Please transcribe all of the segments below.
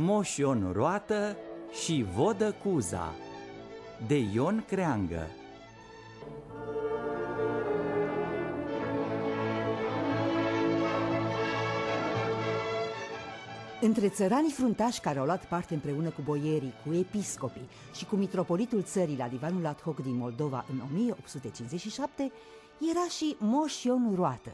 Moșion Roată și Vodă Cuza de Ion Creangă. Între țăranii fruntași care au luat parte împreună cu boierii, cu episcopii și cu mitropolitul țării la divanul ad hoc din Moldova în 1857, era și Moș Ion Roată,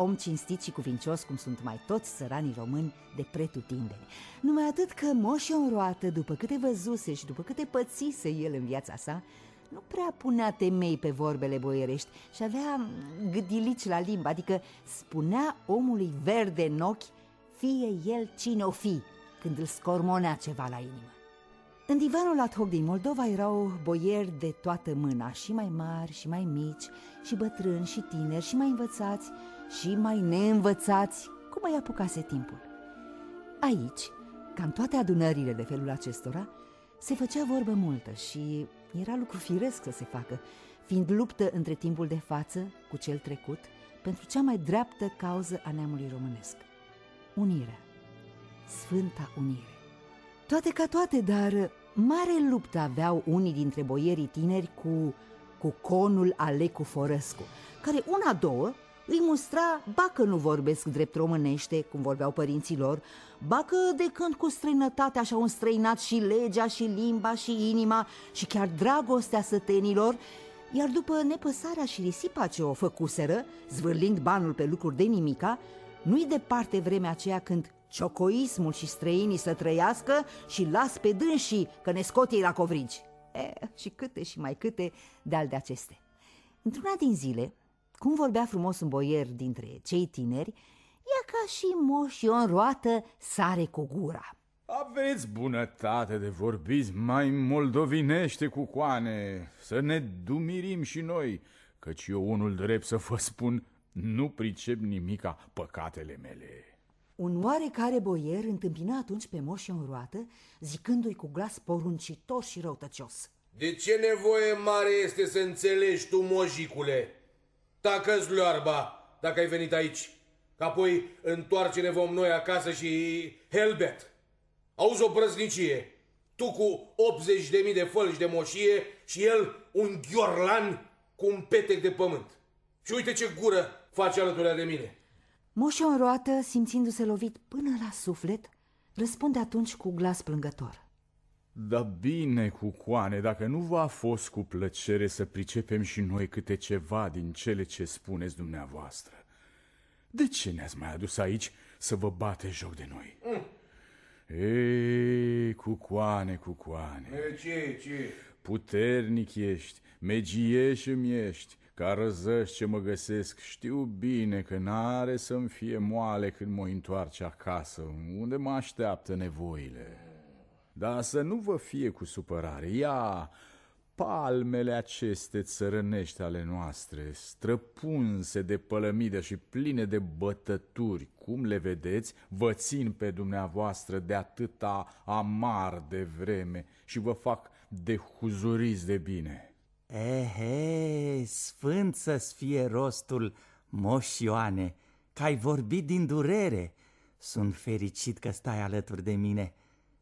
om cinstit și cuvincios cum sunt mai toți țăranii români de pretutindeni. Numai atât că Moș Ion Roată, după câte văzuse și după câte pățise el în viața sa, nu prea punea temei pe vorbele boierești și avea gâdilici la limba, adică spunea omului verde în ochi fie el cine o fi, când îl scormonea ceva la inimă. În divanul ad hoc din Moldova erau boieri de toată mâna, și mai mari, și mai mici, și bătrâni, și tineri, și mai învățați, și mai neînvățați, cum îi apucase timpul. Aici, ca în toate adunările de felul acestora, se făcea vorbă multă și era lucru firesc să se facă, fiind luptă între timpul de față cu cel trecut pentru cea mai dreaptă cauză a neamului românesc unirea, Sfânta Unire. Toate ca toate, dar mare luptă aveau unii dintre boierii tineri cu, cu conul Alecu Forăscu, care una, două îi mustra, ba că nu vorbesc drept românește, cum vorbeau părinții lor, ba că de când cu străinătatea și-au înstrăinat și legea, și limba, și inima, și chiar dragostea sătenilor, iar după nepăsarea și risipa ce o făcuseră, zvârlind banul pe lucruri de nimica, nu-i departe vremea aceea când ciocoismul și străinii să trăiască și las pe dânsii că ne scot ei la covrigi. E, și câte și mai câte de-al de aceste. Într-una din zile, cum vorbea frumos un boier dintre cei tineri, ea ca și moș Ion Roată sare cu gura. Aveți bunătate de vorbiți mai moldovinește cu coane, să ne dumirim și noi, căci eu unul drept să vă spun nu pricep nimica păcatele mele. Un oarecare boier întâmpina atunci pe moș în roată, zicându-i cu glas poruncitor și răutăcios. De ce nevoie mare este să înțelegi tu, mojicule? Tacă-ți luarba dacă ai venit aici, că apoi întoarce-ne vom noi acasă și helbet. Auzi o brăznicie, tu cu 80.000 de fălci de moșie și el un ghiorlan cu un petec de pământ. Și uite ce gură face alături de mine. Moșul în roată, simțindu-se lovit până la suflet, răspunde atunci cu glas plângător. Da bine, cu coane, dacă nu v-a fost cu plăcere să pricepem și noi câte ceva din cele ce spuneți dumneavoastră. De ce ne-ați mai adus aici să vă bate joc de noi? Mm. Ei, cucoane, cucoane. E, ce, ce? Puternic ești, megieș îmi ești, ca răzăși ce mă găsesc, știu bine că n-are să-mi fie moale când mă întoarce acasă, unde mă așteaptă nevoile. Dar să nu vă fie cu supărare. Ia palmele aceste țărănești ale noastre, străpunse de pălămidă și pline de bătături, cum le vedeți, vă țin pe dumneavoastră de atâta amar de vreme și vă fac de huzuriți de bine. Ehe, sfânt să-ți fie rostul, moș Ioane, că ai vorbit din durere. Sunt fericit că stai alături de mine.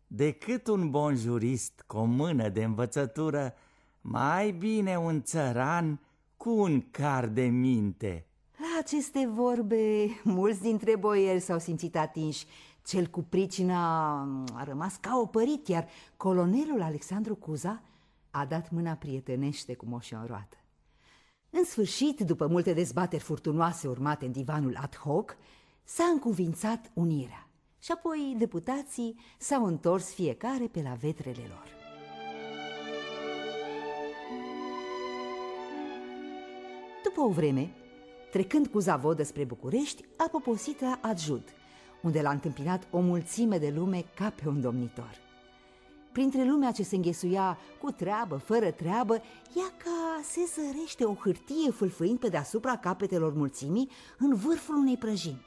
Decât un bun jurist cu o mână de învățătură, mai bine un țăran cu un car de minte. La aceste vorbe, mulți dintre boieri s-au simțit atinși. Cel cu pricina a rămas ca opărit, iar colonelul Alexandru Cuza a dat mâna prietenește cu moșa roată. În sfârșit, după multe dezbateri furtunoase urmate în divanul ad hoc, s-a încuvințat unirea și apoi deputații s-au întors fiecare pe la vetrele lor. După o vreme, trecând cu zavodă spre București, a poposit la Adjud, unde l-a întâmpinat o mulțime de lume ca pe un domnitor. Printre lumea ce se înghesuia cu treabă, fără treabă, ea ca se zărește o hârtie fâlfâind pe deasupra capetelor mulțimii în vârful unei prăjini.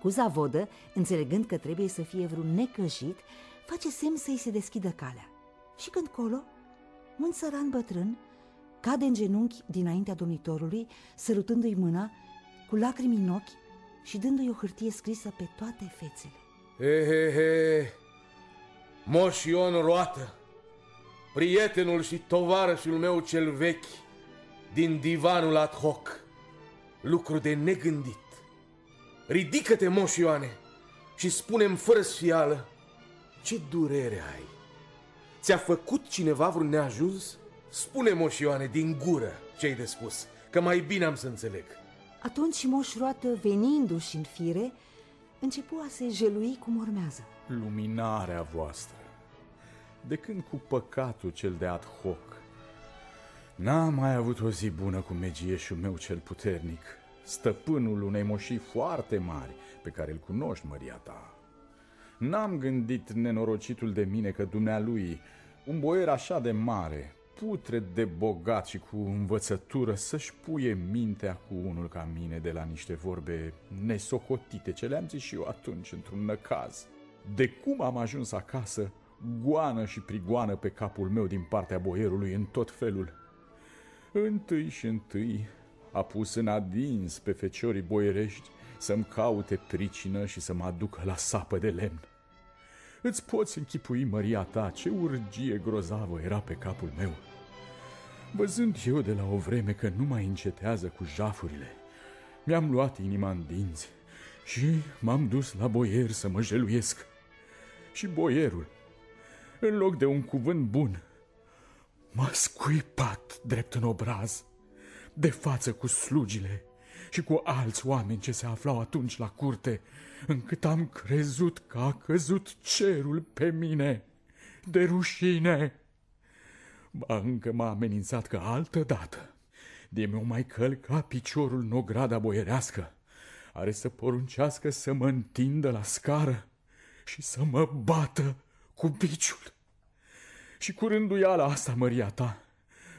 Cu zavodă, înțelegând că trebuie să fie vreun necăjit, face semn să-i se deschidă calea. Și când colo, un țăran bătrân cade în genunchi dinaintea domnitorului, sărutându-i mâna, cu lacrimi în ochi și dându-i o hârtie scrisă pe toate fețele. He, he, he, Moș Ion Roată, prietenul și tovarășul meu cel vechi, din divanul ad hoc, lucru de negândit. Ridică-te, Moș Ioane, și spune fără sfială, ce durere ai? Ți-a făcut cineva vreun neajuns? Spune, Moș Ioane, din gură ce-ai de spus, că mai bine am să înțeleg. Atunci Moș Roată, venindu-și în fire, începu a se jelui cum urmează. Luminarea voastră, de când cu păcatul cel de ad hoc, n-am mai avut o zi bună cu megieșul meu cel puternic, stăpânul unei moșii foarte mari, pe care îl cunoști, măria ta. N-am gândit nenorocitul de mine că dumnealui, un boier așa de mare, putred de bogat și cu învățătură să-și puie mintea cu unul ca mine de la niște vorbe nesocotite, ce le-am zis și eu atunci într-un năcaz. De cum am ajuns acasă, goană și prigoană pe capul meu din partea boierului în tot felul. Întâi și întâi a pus în adins pe feciorii boierești să-mi caute pricină și să mă aducă la sapă de lemn. Îți poți închipui, Maria ta, ce urgie grozavă era pe capul meu. Văzând eu de la o vreme că nu mai încetează cu jafurile, mi-am luat inima în dinți și m-am dus la boier să mă jeluiesc. Și boierul, în loc de un cuvânt bun, m-a scuipat drept în obraz, de față cu slugile și cu alți oameni ce se aflau atunci la curte, încât am crezut că a căzut cerul pe mine de rușine. Ba încă m-a amenințat că altă dată, de mi mai călca piciorul în ograda boierească, are să poruncească să mă întindă la scară și să mă bată cu biciul. Și cu rânduiala asta, măria ta,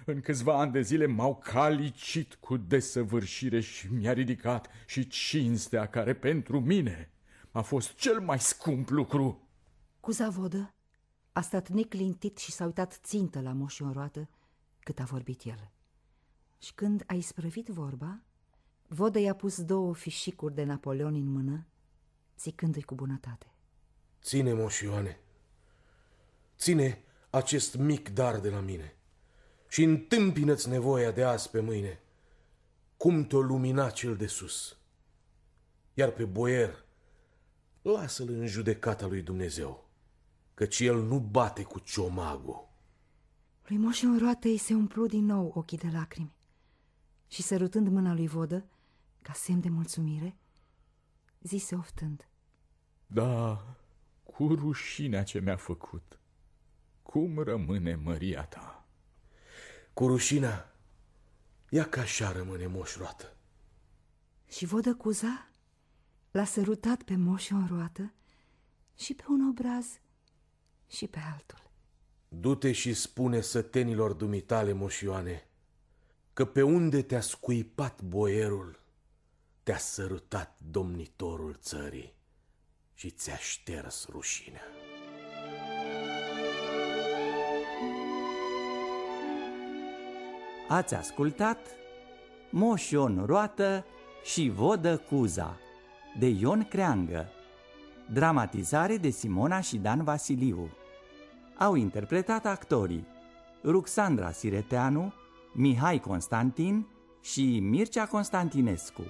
în câțiva ani de zile m-au calicit cu desăvârșire și mi-a ridicat și cinstea care pentru mine a fost cel mai scump lucru. Cu zavodă a stat neclintit și s-a uitat țintă la moșul în roată cât a vorbit el. Și când a isprăvit vorba, Vodă i-a pus două fișicuri de Napoleon în mână, zicându-i cu bunătate. Ține, moș Ioane, ține acest mic dar de la mine și întâmpină-ți nevoia de azi pe mâine, cum te-o lumina cel de sus. Iar pe boier, lasă-l în judecata lui Dumnezeu, căci el nu bate cu ciomagul. Lui Moșu în roată îi se umplu din nou ochii de lacrimi și sărutând mâna lui Vodă, ca semn de mulțumire, zise oftând. Da, cu rușinea ce mi-a făcut, cum rămâne măria ta? Cu rușina, ia ca așa rămâne moș roată. Și vodă cuza l-a sărutat pe moșul în roată și pe un obraz și pe altul. Du-te și spune sătenilor dumitale, moșioane, că pe unde te-a scuipat boierul, te-a sărutat domnitorul țării și ți-a șters rușinea. Ați ascultat Moș Ion Roată și Vodă Cuza de Ion Creangă Dramatizare de Simona și Dan Vasiliu Au interpretat actorii Ruxandra Sireteanu, Mihai Constantin și Mircea Constantinescu